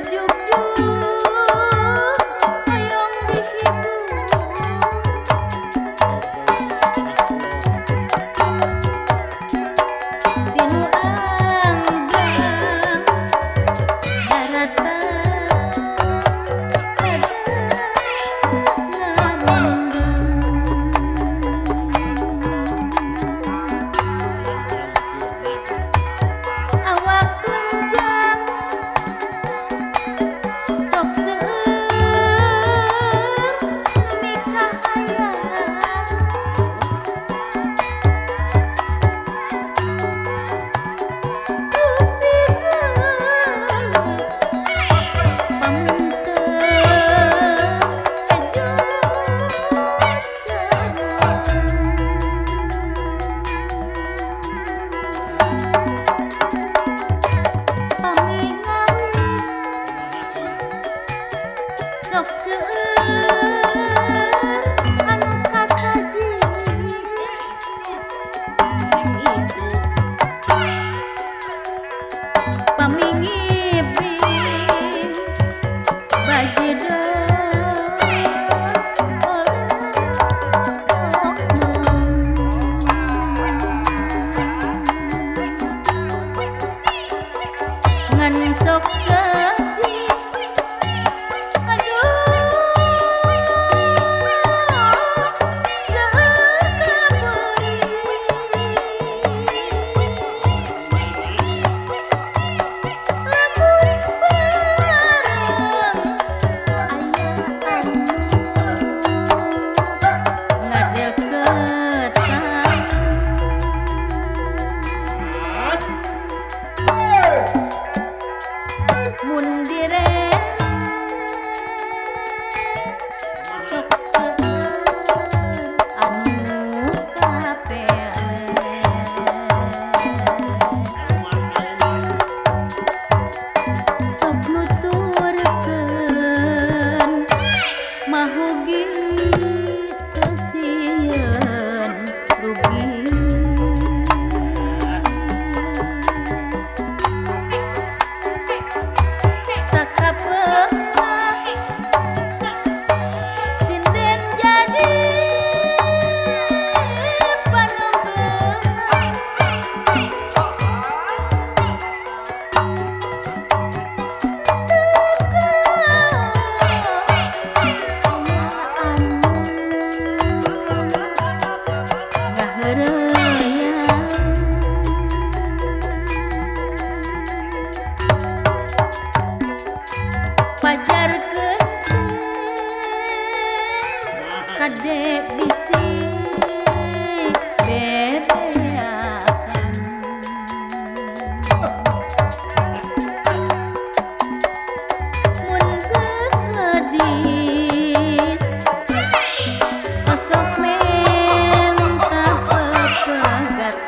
do do Kadek bisa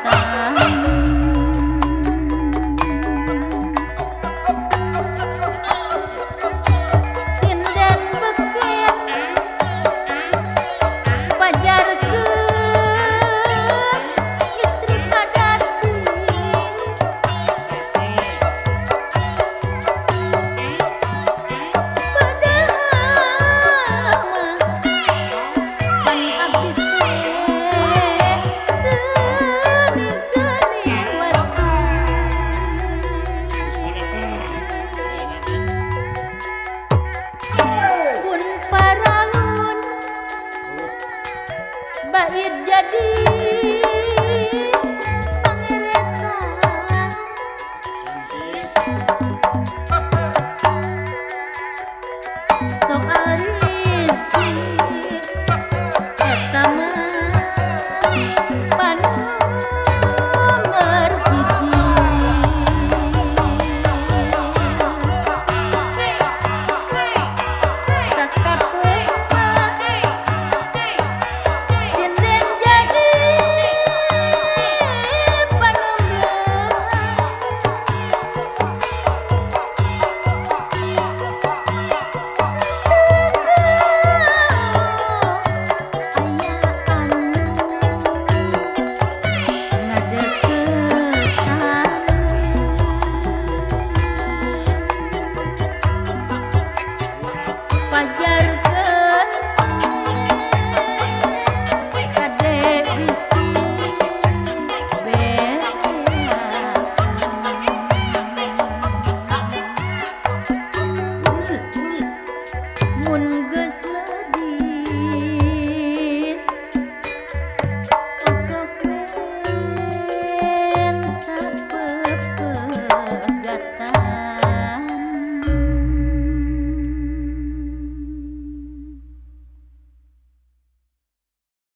ta